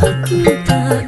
aku tak